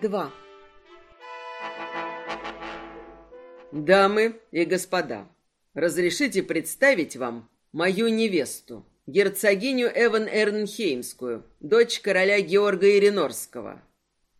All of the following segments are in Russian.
2. Дамы и господа, разрешите представить вам мою невесту, герцогиню Эван Эрнхеймскую, дочь короля Георга Иринорского.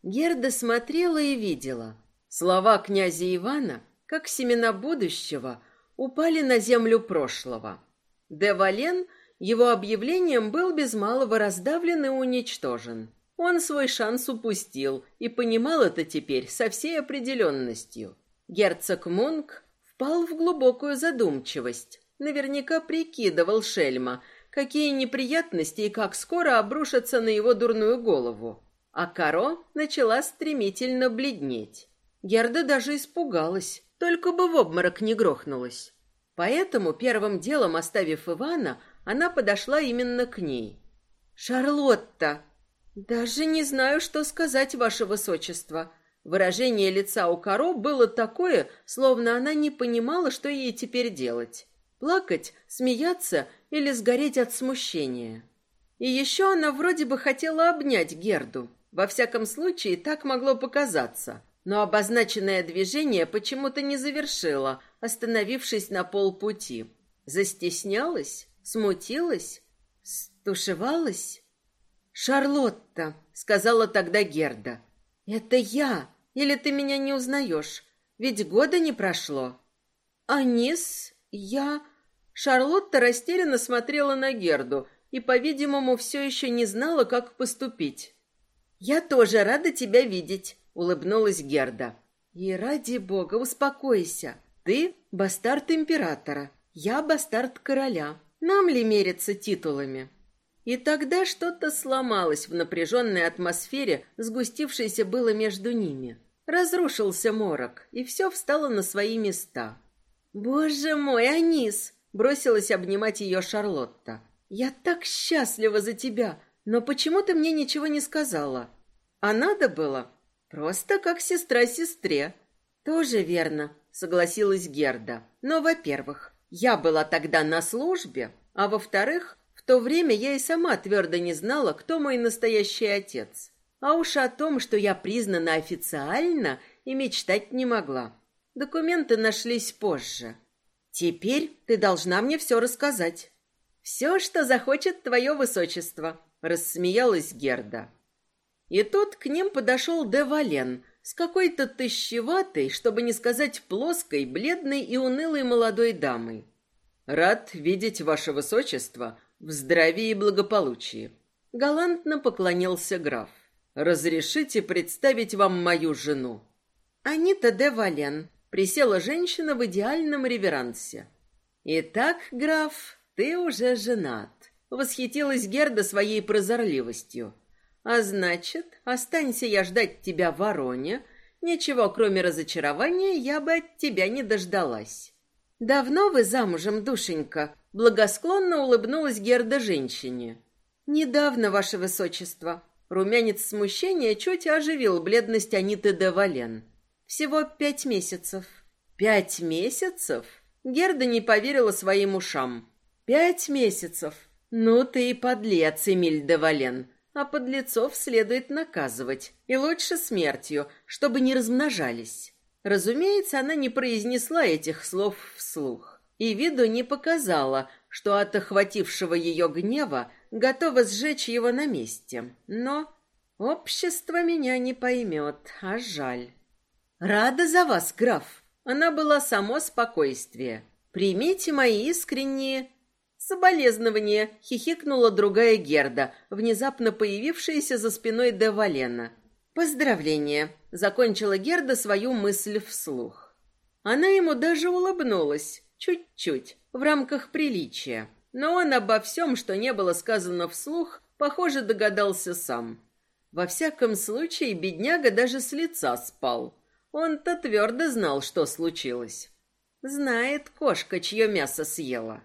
Герда смотрела и видела. Слова князя Ивана, как семена будущего, упали на землю прошлого. Де Вален его объявлением был без малого раздавлен и уничтожен. Он свой шанс упустил и понимал это теперь со всей определенностью. Герцог Мунк впал в глубокую задумчивость. Наверняка прикидывал Шельма, какие неприятности и как скоро обрушатся на его дурную голову. А Каро начала стремительно бледнеть. Герда даже испугалась, только бы в обморок не грохнулась. Поэтому, первым делом оставив Ивана, она подошла именно к ней. «Шарлотта!» «Даже не знаю, что сказать, ваше высочество», Выражение лица у Каро было такое, словно она не понимала, что ей теперь делать. Плакать, смеяться или сгореть от смущения. И еще она вроде бы хотела обнять Герду. Во всяком случае, так могло показаться. Но обозначенное движение почему-то не завершила, остановившись на полпути. Застеснялась? Смутилась? Стушевалась? «Шарлотта», — сказала тогда Герда, — «это я, или ты меня не узнаешь? Ведь года не прошло. Анис, я... Шарлотта растерянно смотрела на Герду и, по-видимому, все еще не знала, как поступить. «Я тоже рада тебя видеть», — улыбнулась Герда. «И ради бога, успокойся. Ты — бастард императора, я — бастард короля. Нам ли мериться титулами?» И тогда что-то сломалось в напряженной атмосфере, сгустившейся было между ними. Разрушился морок, и все встало на свои места. «Боже мой, Анис!» — бросилась обнимать ее Шарлотта. «Я так счастлива за тебя, но почему ты мне ничего не сказала?» «А надо было? Просто как сестра сестре». «Тоже верно», — согласилась Герда. «Но, во-первых, я была тогда на службе, а во-вторых, то время я и сама твердо не знала, кто мой настоящий отец. А уж о том, что я признана официально, и мечтать не могла. Документы нашлись позже. Теперь ты должна мне все рассказать. Все, что захочет твое высочество, рассмеялась Герда. И тут к ним подошел де Вален с какой-то тыщеватой, чтобы не сказать плоской, бледной и унылой молодой дамой. Рад видеть ваше высочество в здравии и благополучии. Галантно поклонился граф. Разрешите представить вам мою жену. Анита де Вален. Присела женщина в идеальном реверансе. Итак, граф, ты уже женат. Восхитилась Герда своей прозорливостью. А значит, останься я ждать тебя в Вороне, ничего, кроме разочарования, я бы от тебя не дождалась. Давно вы замужем, душенька? Благосклонно улыбнулась Герда женщине. Недавно, ваше высочество, Румянец смущения чуть оживил бледность Аниты де Вален. Всего пять месяцев. Пять месяцев? Герда не поверила своим ушам. Пять месяцев. Ну ты и подлец, Эмиль де Вален. А подлецов следует наказывать. И лучше смертью, чтобы не размножались. Разумеется, она не произнесла этих слов вслух. И виду не показала, что от охватившего ее гнева готова сжечь его на месте. Но общество меня не поймет, а жаль. Рада за вас, граф. Она была само спокойствие. Примите мои искренние соболезнования, хихикнула другая Герда, внезапно появившаяся за спиной де Валена. Поздравления, закончила Герда свою мысль вслух. Она ему даже улыбнулась, чуть-чуть, в рамках приличия. Но он обо всем, что не было сказано вслух, похоже, догадался сам. Во всяком случае, бедняга даже с лица спал. Он-то твердо знал, что случилось. Знает кошка, чье мясо съела.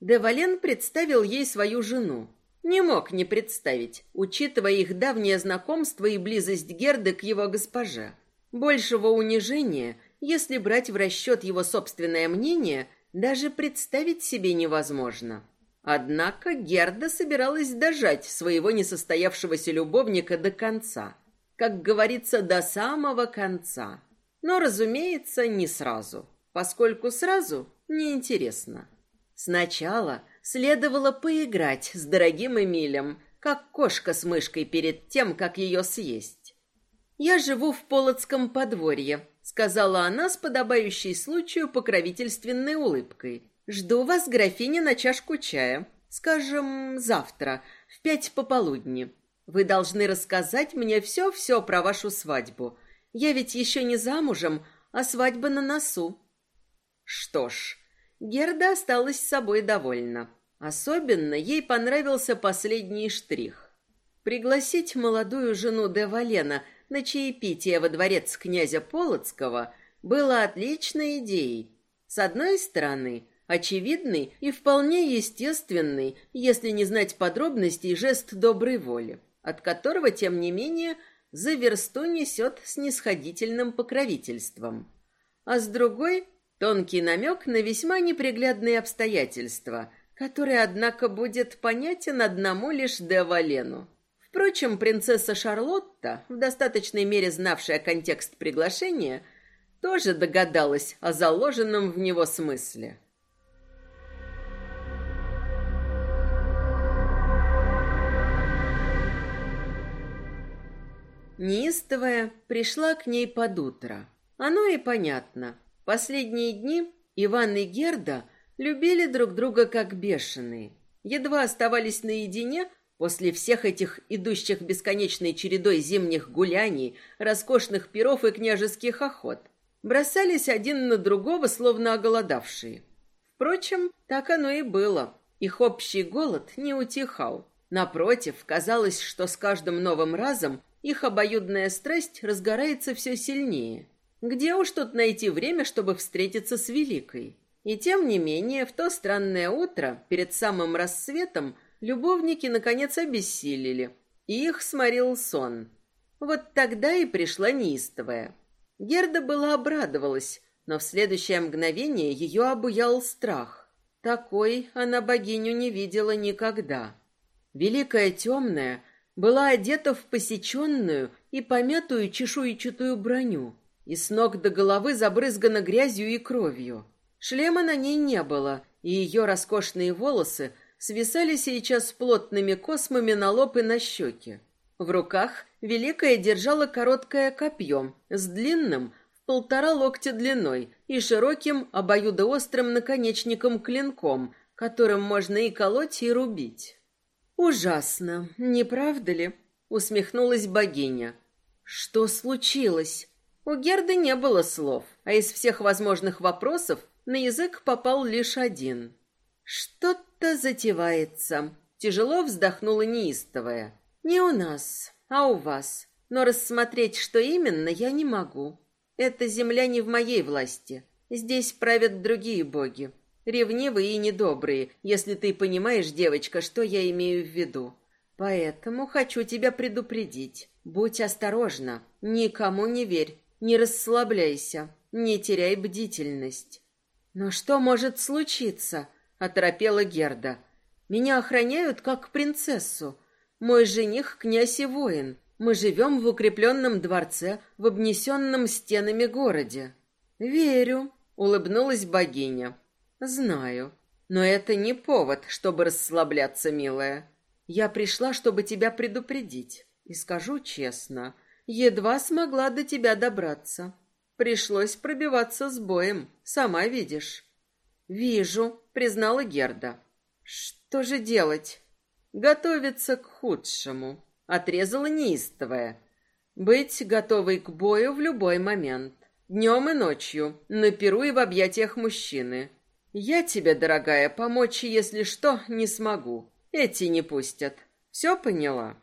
Девален представил ей свою жену. Не мог не представить, учитывая их давнее знакомство и близость Герды к его госпоже. Большего унижения, если брать в расчет его собственное мнение, даже представить себе невозможно. Однако Герда собиралась дожать своего несостоявшегося любовника до конца. как говорится, до самого конца. Но, разумеется, не сразу, поскольку сразу неинтересно. Сначала следовало поиграть с дорогим Эмилем, как кошка с мышкой перед тем, как ее съесть. «Я живу в Полоцком подворье», — сказала она с подобающей случаю покровительственной улыбкой. «Жду вас, графиня, на чашку чая. Скажем, завтра, в пять пополудни. Вы должны рассказать мне все-все про вашу свадьбу. Я ведь еще не замужем, а свадьба на носу». Что ж, Герда осталась с собой довольна. Особенно ей понравился последний штрих. Пригласить молодую жену де Валена на чаепитие во дворец князя Полоцкого было отличной идеей. С одной стороны, очевидный и вполне естественный, если не знать подробностей, жест доброй воли, от которого, тем не менее, за версту несет снисходительным покровительством. А с другой – тонкий намек на весьма неприглядные обстоятельства, который, однако, будет понятен одному лишь де Валену. Впрочем, принцесса Шарлотта, в достаточной мере знавшая контекст приглашения, тоже догадалась о заложенном в него смысле. Неистовая пришла к ней под утро. Оно и понятно. Последние дни Иван и Герда – любили друг друга как бешеные. Едва оставались наедине после всех этих идущих бесконечной чередой зимних гуляний, роскошных пиров и княжеских охот. Бросались один на другого, словно оголодавшие. Впрочем, так оно и было. Их общий голод не утихал. Напротив, казалось, что с каждым новым разом их обоюдная страсть разгорается все сильнее. Где уж тут найти время, чтобы встретиться с Великой? И тем не менее, в то странное утро, перед самым рассветом, любовники наконец обессилели, и их сморил сон. Вот тогда и пришла неистовая. Герда была обрадовалась, но в следующее мгновение ее обуял страх. Такой она богиню не видела никогда. Великая темная была одета в посеченную и помятую чешуйчатую броню, и с ног до головы забрызгана грязью и кровью. Шлема на ней не было, и ее роскошные волосы свисали сейчас плотными космами на лоб и на щеки. В руках Великая держала короткое копье с длинным в полтора локтя длиной и широким обоюдоострым наконечником-клинком, которым можно и колоть, и рубить. «Ужасно, не правда ли?» — усмехнулась богиня. «Что случилось?» У Герды не было слов, а из всех возможных вопросов на язык попал лишь один. «Что-то затевается», — тяжело вздохнула неистовая. «Не у нас, а у вас. Но рассмотреть, что именно, я не могу. Эта земля не в моей власти. Здесь правят другие боги. Ревнивые и недобрые, если ты понимаешь, девочка, что я имею в виду. Поэтому хочу тебя предупредить. Будь осторожна, никому не верь, не расслабляйся, не теряй бдительность. «Но что может случиться?» — оторопела Герда. «Меня охраняют как принцессу. Мой жених — князь и воин. Мы живем в укрепленном дворце, в обнесенном стенами городе». «Верю», — улыбнулась богиня. «Знаю. Но это не повод, чтобы расслабляться, милая. Я пришла, чтобы тебя предупредить. И скажу честно, едва смогла до тебя добраться. Пришлось пробиваться с боем, сама видишь. Вижу, признала Герда. Что же делать? Готовиться к худшему, отрезала неистовая. Быть готовой к бою в любой момент. Днем и ночью, на перу и в объятиях мужчины. Я тебе, дорогая, помочь, если что, не смогу. Эти не пустят. Все поняла?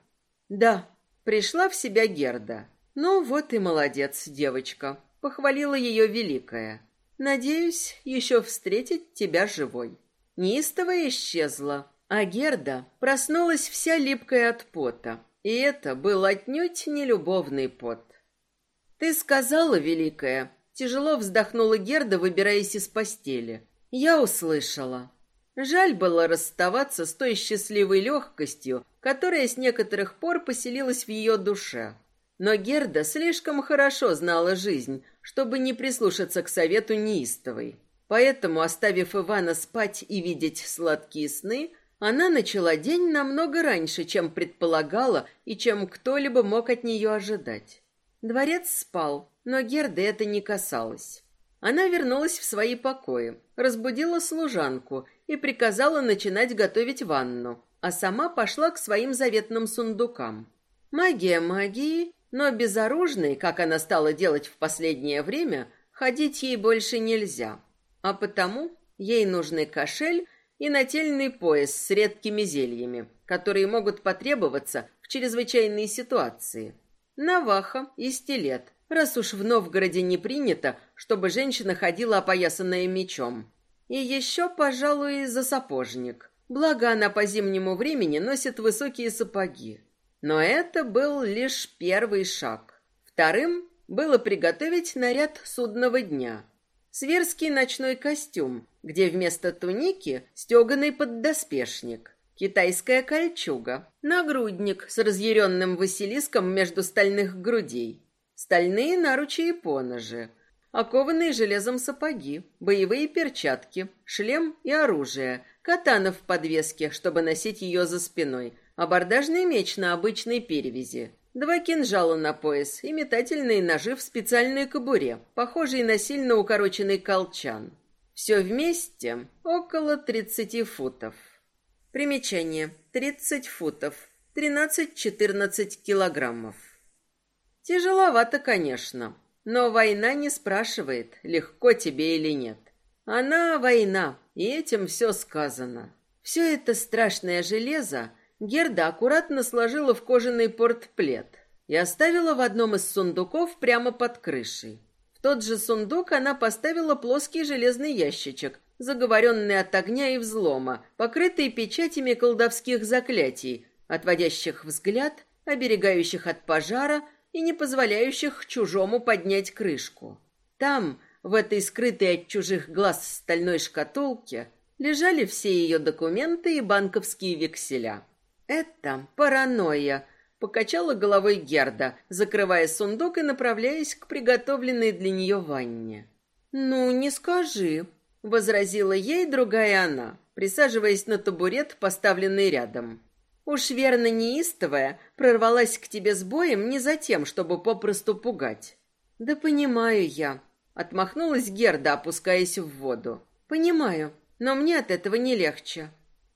Да, пришла в себя Герда. Ну вот и молодец, девочка похвалила ее великая. Надеюсь, еще встретить тебя живой. Неистовая исчезла, а Герда проснулась вся липкая от пота, и это был отнюдь не любовный пот. Ты сказала, великая, тяжело вздохнула Герда, выбираясь из постели. Я услышала. Жаль было расставаться с той счастливой легкостью, которая с некоторых пор поселилась в ее душе. Но Герда слишком хорошо знала жизнь, чтобы не прислушаться к совету неистовой. Поэтому, оставив Ивана спать и видеть сладкие сны, она начала день намного раньше, чем предполагала и чем кто-либо мог от нее ожидать. Дворец спал, но Герды это не касалось. Она вернулась в свои покои, разбудила служанку и приказала начинать готовить ванну, а сама пошла к своим заветным сундукам. Магия магии, но безоружной, как она стала делать в последнее время, ходить ей больше нельзя. А потому ей нужны кошель и нательный пояс с редкими зельями, которые могут потребоваться в чрезвычайной ситуации. Наваха и стилет, раз уж в Новгороде не принято, чтобы женщина ходила опоясанная мечом. И еще, пожалуй, за сапожник. Благо она по зимнему времени носит высокие сапоги. Но это был лишь первый шаг. Вторым было приготовить наряд судного дня. Сверский ночной костюм, где вместо туники стеганый поддоспешник, китайская кольчуга, нагрудник с разъяренным василиском между стальных грудей, стальные наручи и поножи, окованные железом сапоги, боевые перчатки, шлем и оружие, катана в подвеске, чтобы носить ее за спиной, абордажный меч на обычной перевязи, Два кинжала на пояс и метательные ножи в специальной кобуре, похожие на сильно укороченный колчан. Все вместе около 30 футов. Примечание. 30 футов. 13-14 килограммов. Тяжеловато, конечно, но война не спрашивает, легко тебе или нет. Она война, и этим все сказано. Все это страшное железо Герда аккуратно сложила в кожаный портплет и оставила в одном из сундуков прямо под крышей. В тот же сундук она поставила плоский железный ящичек, заговоренный от огня и взлома, покрытый печатями колдовских заклятий, отводящих взгляд, оберегающих от пожара и не позволяющих чужому поднять крышку. Там, в этой скрытой от чужих глаз стальной шкатулке, лежали все ее документы и банковские векселя. Это паранойя, покачала головой Герда, закрывая сундук и направляясь к приготовленной для нее ванне. Ну, не скажи, возразила ей другая она, присаживаясь на табурет, поставленный рядом. Уж верно неистовая, прорвалась к тебе с боем не за тем, чтобы попросту пугать. Да понимаю я, отмахнулась Герда, опускаясь в воду. Понимаю, но мне от этого не легче.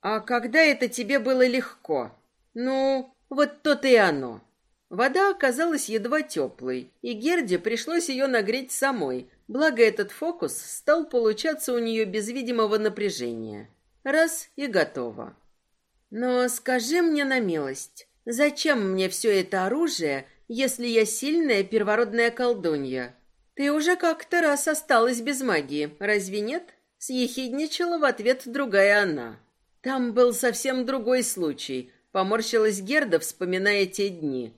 А когда это тебе было легко? Ну, вот то-то и оно. Вода оказалась едва теплой, и Герде пришлось ее нагреть самой, благо этот фокус стал получаться у нее без видимого напряжения. Раз и готово. Но скажи мне на милость, зачем мне все это оружие, если я сильная первородная колдунья? Ты уже как-то раз осталась без магии, разве нет? Съехидничала в ответ другая она. Там был совсем другой случай. Поморщилась Герда, вспоминая те дни.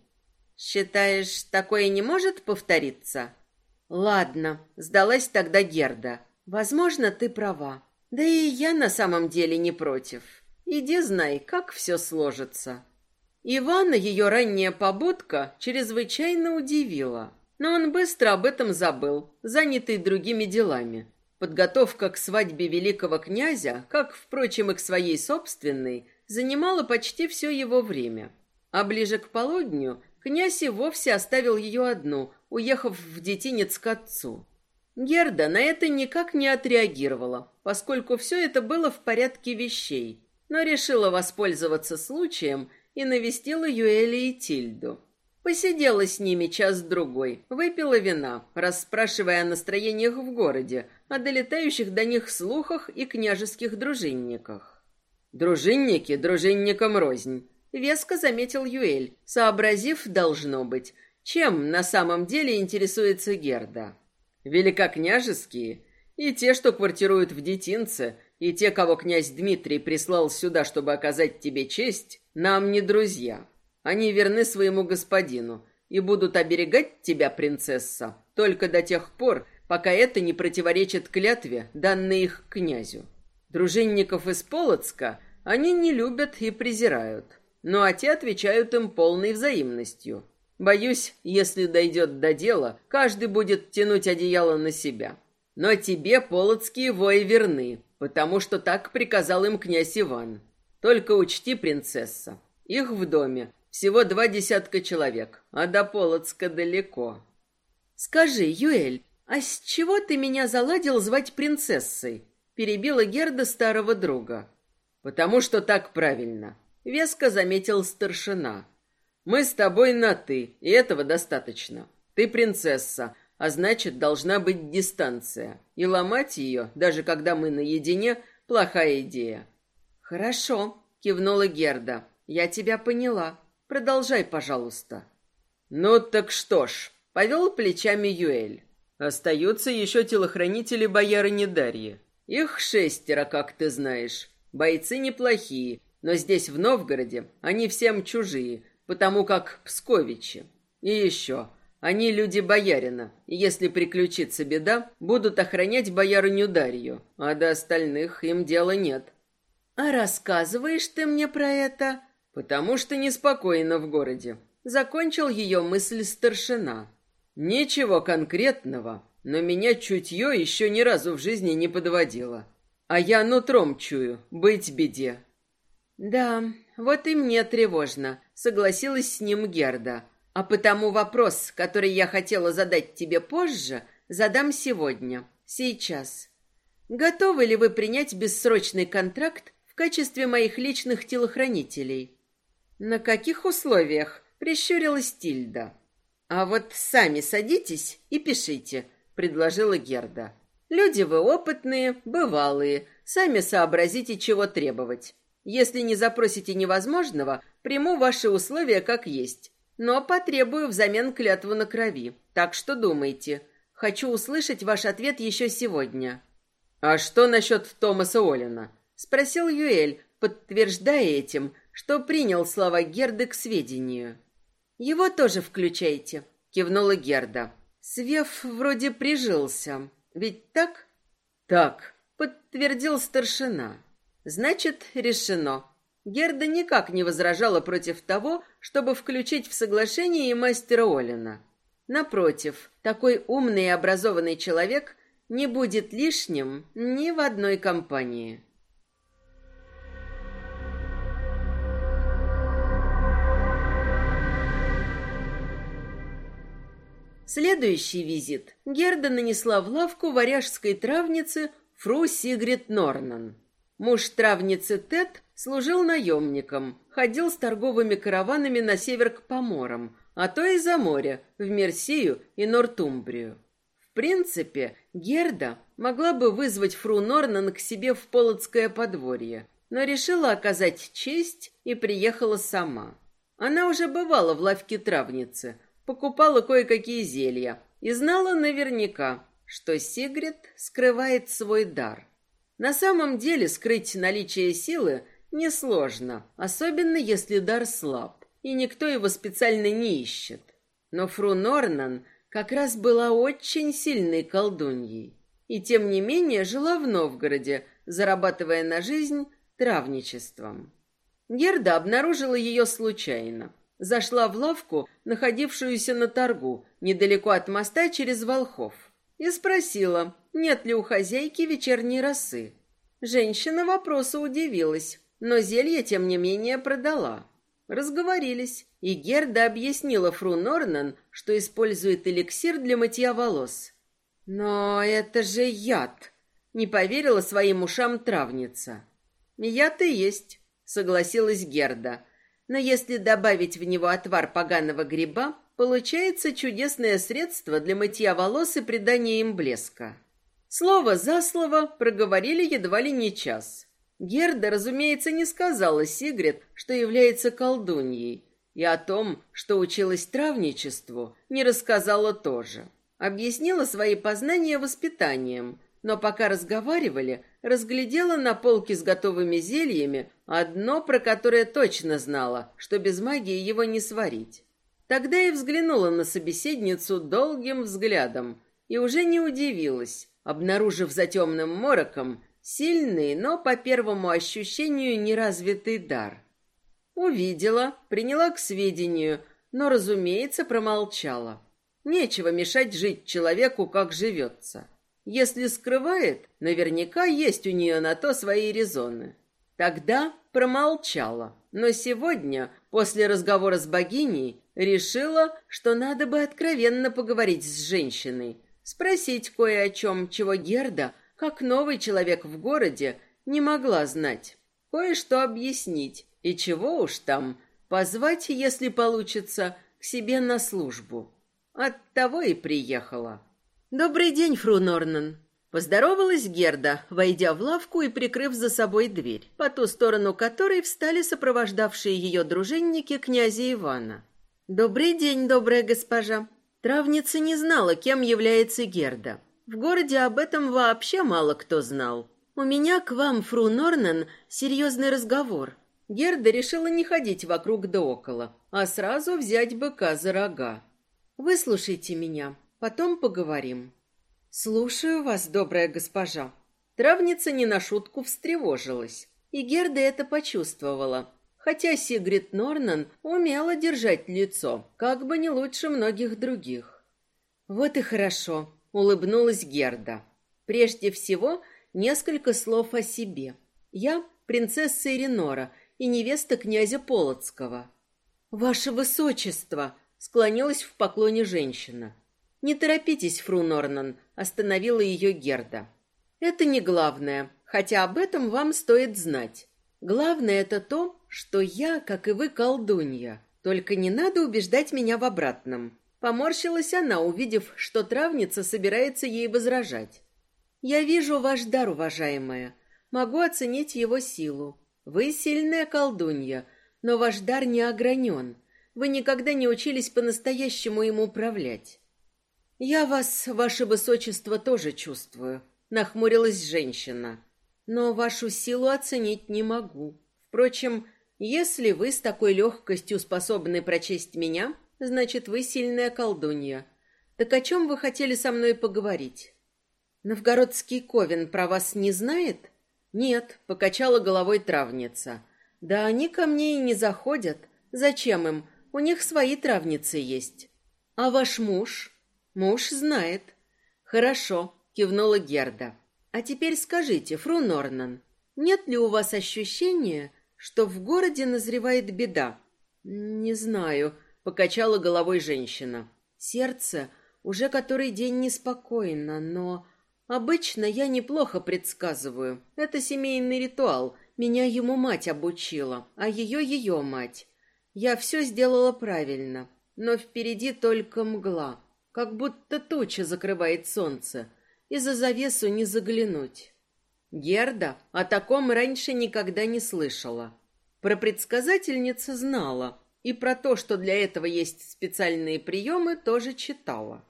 Считаешь, такое не может повториться? Ладно, сдалась тогда Герда. Возможно, ты права. Да и я на самом деле не против. Иди знай, как все сложится. Ивана ее ранняя побудка чрезвычайно удивила. Но он быстро об этом забыл, занятый другими делами. Подготовка к свадьбе великого князя, как, впрочем, и к своей собственной, занимала почти все его время. А ближе к полудню князь и вовсе оставил ее одну, уехав в детинец к отцу. Герда на это никак не отреагировала, поскольку все это было в порядке вещей, но решила воспользоваться случаем и навестила Юэля и Тильду. Посидела с ними час-другой, выпила вина, расспрашивая о настроениях в городе, о долетающих до них слухах и княжеских дружинниках. «Дружинники дружинникам рознь», — веско заметил Юэль, сообразив, должно быть, чем на самом деле интересуется Герда. «Великокняжеские и те, что квартируют в детинце, и те, кого князь Дмитрий прислал сюда, чтобы оказать тебе честь, нам не друзья». Они верны своему господину и будут оберегать тебя, принцесса, только до тех пор, пока это не противоречит клятве, данной их князю. Дружинников из Полоцка они не любят и презирают, но а те отвечают им полной взаимностью. Боюсь, если дойдет до дела, каждый будет тянуть одеяло на себя. Но тебе полоцкие вои верны, потому что так приказал им князь Иван. Только учти, принцесса, их в доме всего два десятка человек, а до Полоцка далеко. Скажи, Юэль, а с чего ты меня заладил звать принцессой? Перебила Герда старого друга. Потому что так правильно, веско заметил старшина. Мы с тобой на «ты», и этого достаточно. Ты принцесса, а значит, должна быть дистанция. И ломать ее, даже когда мы наедине, плохая идея. Хорошо, кивнула Герда. Я тебя поняла. Продолжай, пожалуйста. Ну так что ж, повел плечами Юэль. Остаются еще телохранители боярыни Дарьи. Их шестеро, как ты знаешь. Бойцы неплохие, но здесь, в Новгороде, они всем чужие, потому как псковичи. И еще, они люди боярина, и если приключится беда, будут охранять боярыню Дарью, а до остальных им дела нет. А рассказываешь ты мне про это? Потому что неспокойно в городе. Закончил ее мысль старшина. Ничего конкретного, но меня чутье еще ни разу в жизни не подводило. А я нутром чую, быть беде. Да, вот и мне тревожно, согласилась с ним Герда. А потому вопрос, который я хотела задать тебе позже, задам сегодня, сейчас. Готовы ли вы принять бессрочный контракт в качестве моих личных телохранителей? На каких условиях? Прищурилась Тильда. А вот сами садитесь и пишите, предложила Герда. Люди вы опытные, бывалые, сами сообразите, чего требовать. Если не запросите невозможного, приму ваши условия как есть, но потребую взамен клятву на крови. Так что думайте. Хочу услышать ваш ответ еще сегодня. А что насчет Томаса Олина? спросил Юэль, подтверждая этим, что принял слова Герды к сведению. Его тоже включайте, кивнула Герда. Свев вроде прижился. Ведь так? Так, подтвердил старшина. Значит, решено. Герда никак не возражала против того, чтобы включить в соглашение и мастера Олина. Напротив, такой умный и образованный человек не будет лишним ни в одной компании. Следующий визит Герда нанесла в лавку варяжской травницы фру Сигрид Норнан. Муж травницы Тед служил наемником, ходил с торговыми караванами на север к поморам, а то и за море, в Мерсию и Нортумбрию. В принципе, Герда могла бы вызвать фру Норнан к себе в Полоцкое подворье, но решила оказать честь и приехала сама. Она уже бывала в лавке травницы, покупала кое-какие зелья и знала наверняка, что Сигрид скрывает свой дар. На самом деле скрыть наличие силы несложно, особенно если дар слаб, и никто его специально не ищет. Но фру Норнан как раз была очень сильной колдуньей, и тем не менее жила в Новгороде, зарабатывая на жизнь травничеством. Герда обнаружила ее случайно. Зашла в лавку, находившуюся на торгу, недалеко от моста через Волхов, и спросила, нет ли у хозяйки вечерней росы. Женщина вопросу удивилась, но зелье, тем не менее, продала. Разговорились, и Герда объяснила фру Норнан, что использует эликсир для мытья волос. «Но это же яд!» — не поверила своим ушам травница. «Яд и есть», — согласилась Герда. «Но если добавить в него отвар поганого гриба, получается чудесное средство для мытья волос и придания им блеска». Слово за слово проговорили едва ли не час. Герда, разумеется, не сказала Сигрид, что является колдуньей, и о том, что училась травничеству, не рассказала тоже. Объяснила свои познания воспитанием, но пока разговаривали, разглядела на полке с готовыми зельями одно, про которое точно знала, что без магии его не сварить. Тогда и взглянула на собеседницу долгим взглядом и уже не удивилась, обнаружив за темным мороком сильный, но по первому ощущению неразвитый дар. Увидела, приняла к сведению, но, разумеется, промолчала. Нечего мешать жить человеку, как живется. Если скрывает, наверняка есть у нее на то свои резоны. Тогда промолчала, но сегодня, после разговора с богиней, решила, что надо бы откровенно поговорить с женщиной, спросить кое о чем, чего Герда, как новый человек в городе, не могла знать, кое-что объяснить, и чего уж там, позвать, если получится, к себе на службу. Оттого и приехала. «Добрый день, фру Норнан!» Поздоровалась Герда, войдя в лавку и прикрыв за собой дверь, по ту сторону которой встали сопровождавшие ее дружинники князя Ивана. «Добрый день, добрая госпожа!» Травница не знала, кем является Герда. В городе об этом вообще мало кто знал. «У меня к вам, фру Норнан, серьезный разговор». Герда решила не ходить вокруг да около, а сразу взять быка за рога. «Выслушайте меня, потом поговорим». «Слушаю вас, добрая госпожа». Травница не на шутку встревожилась, и Герда это почувствовала, хотя Сигрид Норнан умела держать лицо, как бы не лучше многих других. «Вот и хорошо», — улыбнулась Герда. «Прежде всего, несколько слов о себе. Я принцесса Иринора и невеста князя Полоцкого». «Ваше высочество!» — склонилась в поклоне женщина. «Не торопитесь, фру Норнан», — остановила ее Герда. «Это не главное, хотя об этом вам стоит знать. Главное это то, что я, как и вы, колдунья. Только не надо убеждать меня в обратном». Поморщилась она, увидев, что травница собирается ей возражать. «Я вижу ваш дар, уважаемая. Могу оценить его силу. Вы сильная колдунья, но ваш дар не огранен. Вы никогда не учились по-настоящему им управлять. «Я вас, ваше высочество, тоже чувствую», — нахмурилась женщина. «Но вашу силу оценить не могу. Впрочем, если вы с такой легкостью способны прочесть меня, значит, вы сильная колдунья. Так о чем вы хотели со мной поговорить?» «Новгородский ковен про вас не знает?» «Нет», — покачала головой травница. «Да они ко мне и не заходят. Зачем им? У них свои травницы есть». «А ваш муж?» Муж знает. Хорошо, кивнула Герда. А теперь скажите, фру Норнан, нет ли у вас ощущения, что в городе назревает беда? Не знаю, покачала головой женщина. Сердце уже который день неспокойно, но обычно я неплохо предсказываю. Это семейный ритуал. Меня ему мать обучила, а ее ее мать. Я все сделала правильно, но впереди только мгла как будто туча закрывает солнце, и за завесу не заглянуть. Герда о таком раньше никогда не слышала. Про предсказательница знала, и про то, что для этого есть специальные приемы, тоже читала.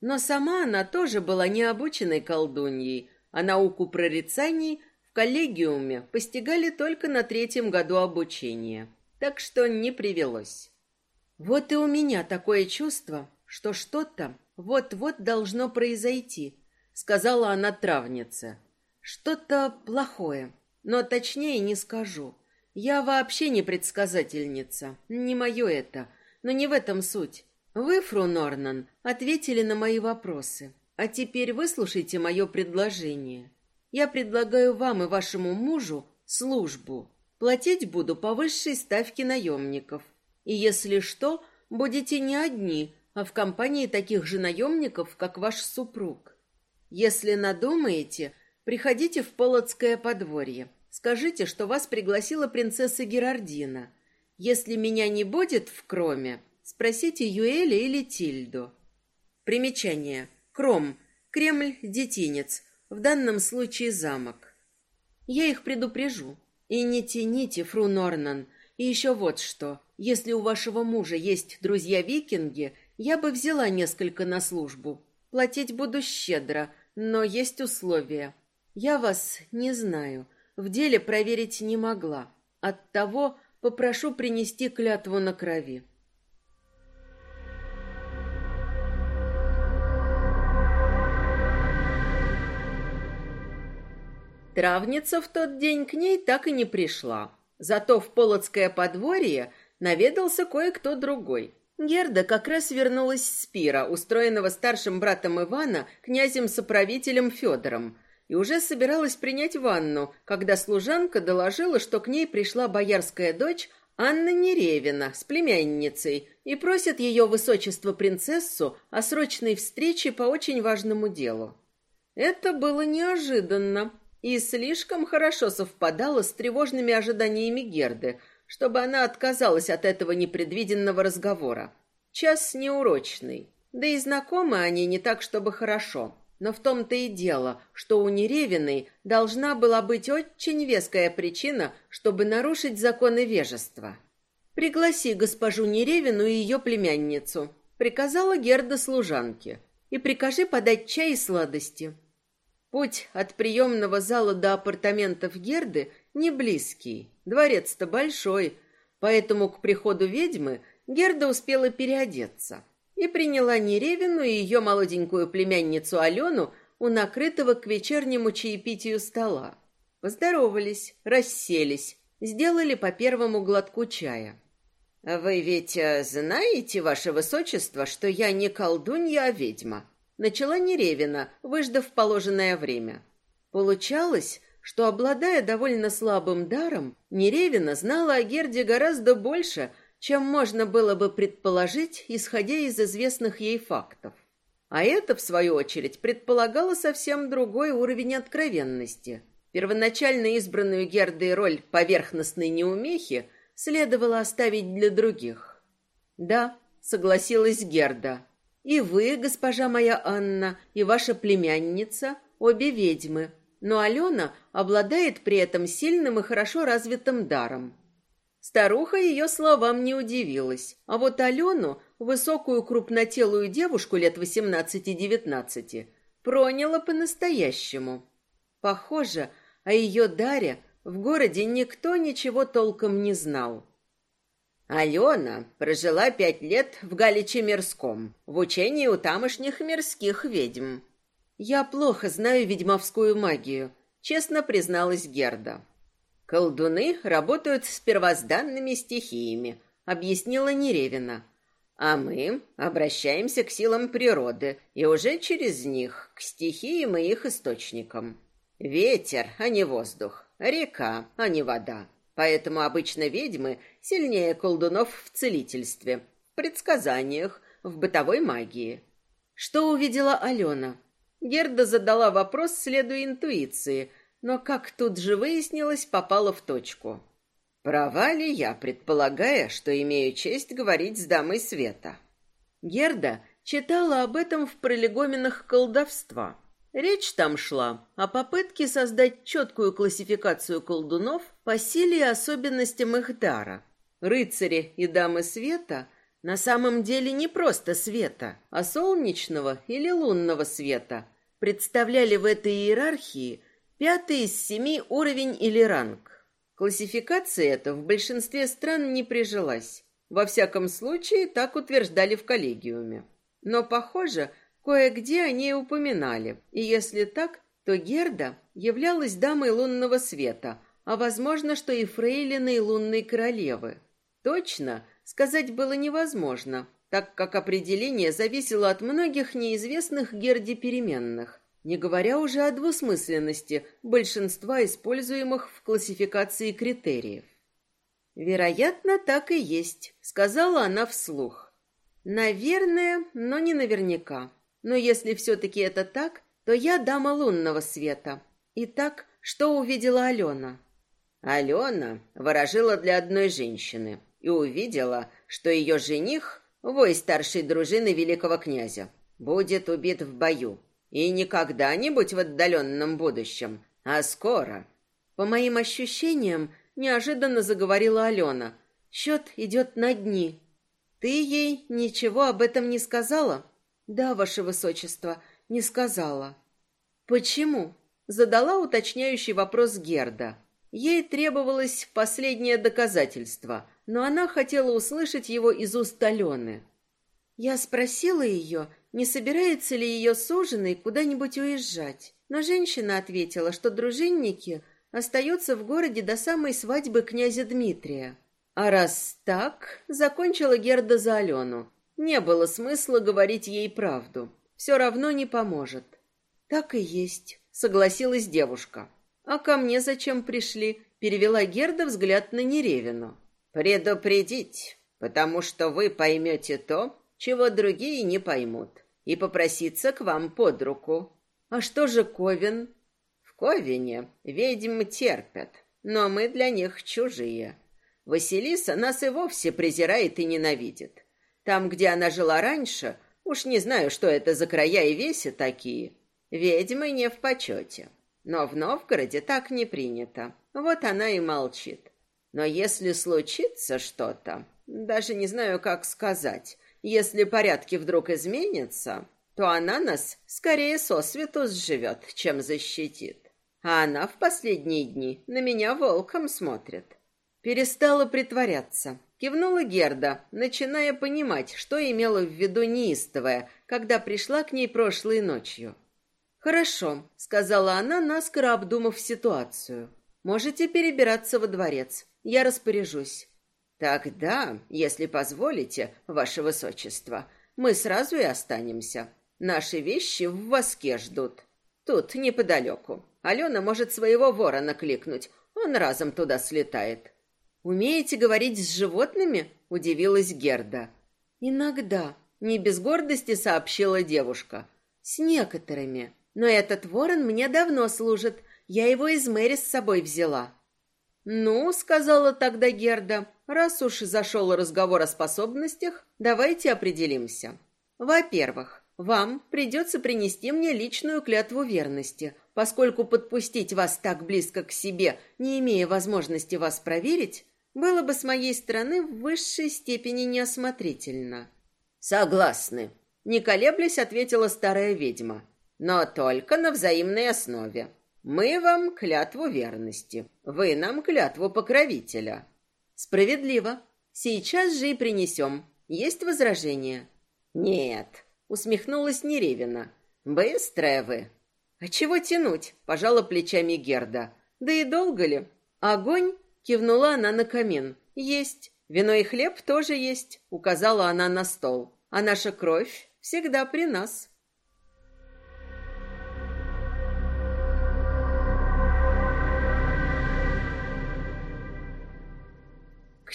Но сама она тоже была необученной колдуньей, а науку прорицаний в коллегиуме постигали только на третьем году обучения, так что не привелось. Вот и у меня такое чувство, что что-то вот-вот должно произойти, сказала она травнице. Что-то плохое, но точнее не скажу. Я вообще не предсказательница, не мое это, но не в этом суть. Вы, фру Норнан, ответили на мои вопросы, а теперь выслушайте мое предложение. Я предлагаю вам и вашему мужу службу. Платить буду по высшей ставке наемников. И если что, будете не одни, а в компании таких же наемников, как ваш супруг. Если надумаете, приходите в Полоцкое подворье. Скажите, что вас пригласила принцесса Герардина. Если меня не будет в Кроме, спросите Юэля или Тильду. Примечание. Кром. Кремль, детинец. В данном случае замок. Я их предупрежу. И не тяните, фру Норнан. И еще вот что. Если у вашего мужа есть друзья-викинги, я бы взяла несколько на службу. Платить буду щедро, но есть условия. Я вас не знаю, в деле проверить не могла. Оттого попрошу принести клятву на крови. Травница в тот день к ней так и не пришла. Зато в Полоцкое подворье наведался кое-кто другой. Герда как раз вернулась с пира, устроенного старшим братом Ивана, князем-соправителем Федором, и уже собиралась принять ванну, когда служанка доложила, что к ней пришла боярская дочь Анна Неревина с племянницей и просит ее высочество принцессу о срочной встрече по очень важному делу. Это было неожиданно и слишком хорошо совпадало с тревожными ожиданиями Герды, чтобы она отказалась от этого непредвиденного разговора. Час неурочный, да и знакомы они не так, чтобы хорошо. Но в том-то и дело, что у Неревиной должна была быть очень веская причина, чтобы нарушить законы вежества. «Пригласи госпожу Неревину и ее племянницу», — приказала Герда служанке, «и прикажи подать чай и сладости». Путь от приемного зала до апартаментов Герды не близкий, дворец-то большой, поэтому к приходу ведьмы Герда успела переодеться и приняла Неревину и ее молоденькую племянницу Алену у накрытого к вечернему чаепитию стола. Поздоровались, расселись, сделали по первому глотку чая. «Вы ведь э, знаете, ваше высочество, что я не колдунья, а ведьма?» Начала Неревина, выждав положенное время. Получалось, что, обладая довольно слабым даром, Неревина знала о Герде гораздо больше, чем можно было бы предположить, исходя из известных ей фактов. А это, в свою очередь, предполагало совсем другой уровень откровенности. Первоначально избранную Гердой роль поверхностной неумехи следовало оставить для других. «Да», — согласилась Герда, — «и вы, госпожа моя Анна, и ваша племянница, обе ведьмы, но Алена обладает при этом сильным и хорошо развитым даром. Старуха ее словам не удивилась, а вот Алену, высокую крупнотелую девушку лет восемнадцати-девятнадцати, проняла по-настоящему. Похоже, о ее даре в городе никто ничего толком не знал. Алена прожила пять лет в Галиче Мирском, в учении у тамошних мирских ведьм. Я плохо знаю ведьмовскую магию, честно призналась Герда. Колдуны работают с первозданными стихиями, объяснила Неревина. А мы обращаемся к силам природы и уже через них к стихиям и их источникам. Ветер, а не воздух, река, а не вода. Поэтому обычно ведьмы сильнее колдунов в целительстве, в предсказаниях, в бытовой магии. Что увидела Алена? Герда задала вопрос, следуя интуиции – но, как тут же выяснилось, попала в точку. Права ли я, предполагая, что имею честь говорить с дамой Света? Герда читала об этом в пролегоменах колдовства. Речь там шла о попытке создать четкую классификацию колдунов по силе и особенностям их дара. Рыцари и дамы света на самом деле не просто света, а солнечного или лунного света представляли в этой иерархии – Пятый из семи уровень или ранг. Классификация эта в большинстве стран не прижилась. Во всяком случае, так утверждали в коллегиуме. Но, похоже, кое-где о ней упоминали. И если так, то Герда являлась дамой лунного света, а возможно, что и фрейлиной лунной королевы. Точно сказать было невозможно, так как определение зависело от многих неизвестных Герде переменных, не говоря уже о двусмысленности большинства используемых в классификации критериев. «Вероятно, так и есть», — сказала она вслух. «Наверное, но не наверняка. Но если все-таки это так, то я дама лунного света. Итак, что увидела Алена?» Алена ворожила для одной женщины и увидела, что ее жених, вой старшей дружины великого князя, будет убит в бою. И не когда-нибудь в отдаленном будущем, а скоро. По моим ощущениям, неожиданно заговорила Алена. Счет идет на дни. Ты ей ничего об этом не сказала? Да, ваше высочество, не сказала. Почему? Задала уточняющий вопрос Герда. Ей требовалось последнее доказательство, но она хотела услышать его из уст Алены. Я спросила ее, не собирается ли ее суженый куда-нибудь уезжать. Но женщина ответила, что дружинники остаются в городе до самой свадьбы князя Дмитрия. А раз так, закончила Герда за Алену. Не было смысла говорить ей правду. Все равно не поможет. Так и есть, согласилась девушка. А ко мне зачем пришли? Перевела Герда взгляд на Неревину. Предупредить, потому что вы поймете то, чего другие не поймут, и попроситься к вам под руку. А что же Ковен? В Ковине ведьм терпят, но мы для них чужие. Василиса нас и вовсе презирает и ненавидит. Там, где она жила раньше, уж не знаю, что это за края и веси такие, ведьмы не в почете. Но в Новгороде так не принято. Вот она и молчит. Но если случится что-то, даже не знаю, как сказать, если порядки вдруг изменятся, то она нас скорее сосвету сживет, чем защитит. А она в последние дни на меня волком смотрит. Перестала притворяться. Кивнула Герда, начиная понимать, что имела в виду неистовая, когда пришла к ней прошлой ночью. «Хорошо», — сказала она, наскоро обдумав ситуацию. «Можете перебираться во дворец. Я распоряжусь». «Тогда, если позволите, ваше высочество, мы сразу и останемся. Наши вещи в воске ждут. Тут, неподалеку. Алена может своего ворона кликнуть, он разом туда слетает. «Умеете говорить с животными?» – удивилась Герда. «Иногда», – не без гордости сообщила девушка. «С некоторыми. Но этот ворон мне давно служит. Я его из Мэри с собой взяла». «Ну», — сказала тогда Герда, — «раз уж зашел разговор о способностях, давайте определимся. Во-первых, вам придется принести мне личную клятву верности, поскольку подпустить вас так близко к себе, не имея возможности вас проверить, было бы с моей стороны в высшей степени неосмотрительно. Согласны, не колеблясь, ответила старая ведьма. Но только на взаимной основе. Мы вам клятву верности, вы нам клятву покровителя. Справедливо. Сейчас же и принесем. Есть возражения? Нет, усмехнулась Неревина. Быстрая вы. А чего тянуть? Пожала плечами Герда. Да и долго ли? Огонь Кивнула она на камин. «Есть. Вино и хлеб тоже есть», — указала она на стол. «А наша кровь всегда при нас».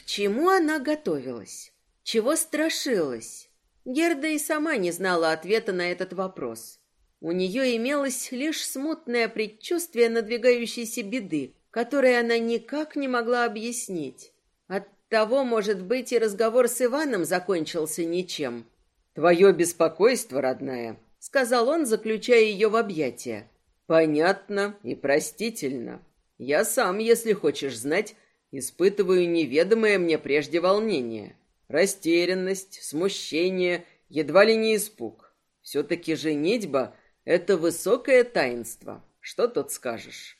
Чему она готовилась? Чего страшилась? Герда и сама не знала ответа на этот вопрос. У нее имелось лишь смутное предчувствие надвигающейся беды, которые она никак не могла объяснить. Оттого, может быть, и разговор с Иваном закончился ничем. «Твое беспокойство, родная», — сказал он, заключая ее в объятия. «Понятно и простительно. Я сам, если хочешь знать, испытываю неведомое мне прежде волнение. Растерянность, смущение, едва ли не испуг. Все-таки женитьба — это высокое таинство. Что тут скажешь?»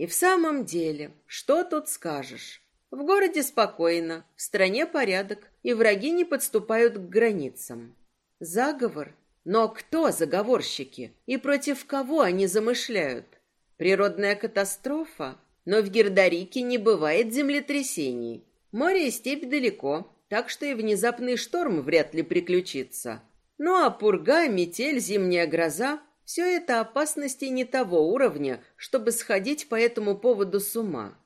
И в самом деле, что тут скажешь? В городе спокойно, в стране порядок, и враги не подступают к границам. Заговор? Но кто заговорщики? И против кого они замышляют? Природная катастрофа? Но в Гердарике не бывает землетрясений. Море и степь далеко, так что и внезапный шторм вряд ли приключится. Ну а пурга, метель, зимняя гроза все это опасности не того уровня, чтобы сходить по этому поводу с ума.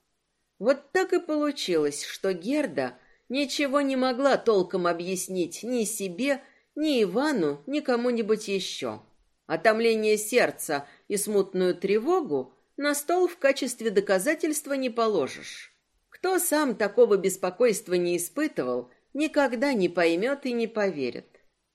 Вот так и получилось, что Герда ничего не могла толком объяснить ни себе, ни Ивану, ни кому-нибудь еще. Отомление сердца и смутную тревогу на стол в качестве доказательства не положишь. Кто сам такого беспокойства не испытывал, никогда не поймет и не поверит.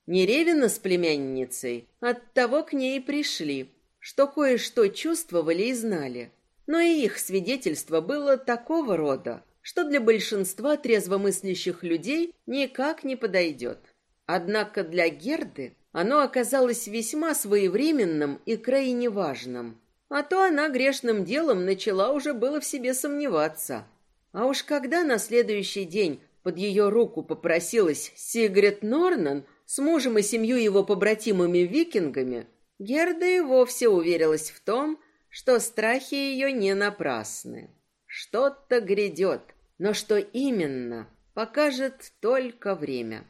Не Ревина с племянницей, оттого к ней пришли, что кое-что чувствовали и знали. Но и их свидетельство было такого рода, что для большинства трезвомыслящих людей никак не подойдет. Однако для Герды оно оказалось весьма своевременным и крайне важным. А то она грешным делом начала уже было в себе сомневаться. А уж когда на следующий день под ее руку попросилась Сигрид Норнан, с мужем и семью его побратимами-викингами, Герда и вовсе уверилась в том, что страхи ее не напрасны. Что-то грядет, Но что именно, покажет только время.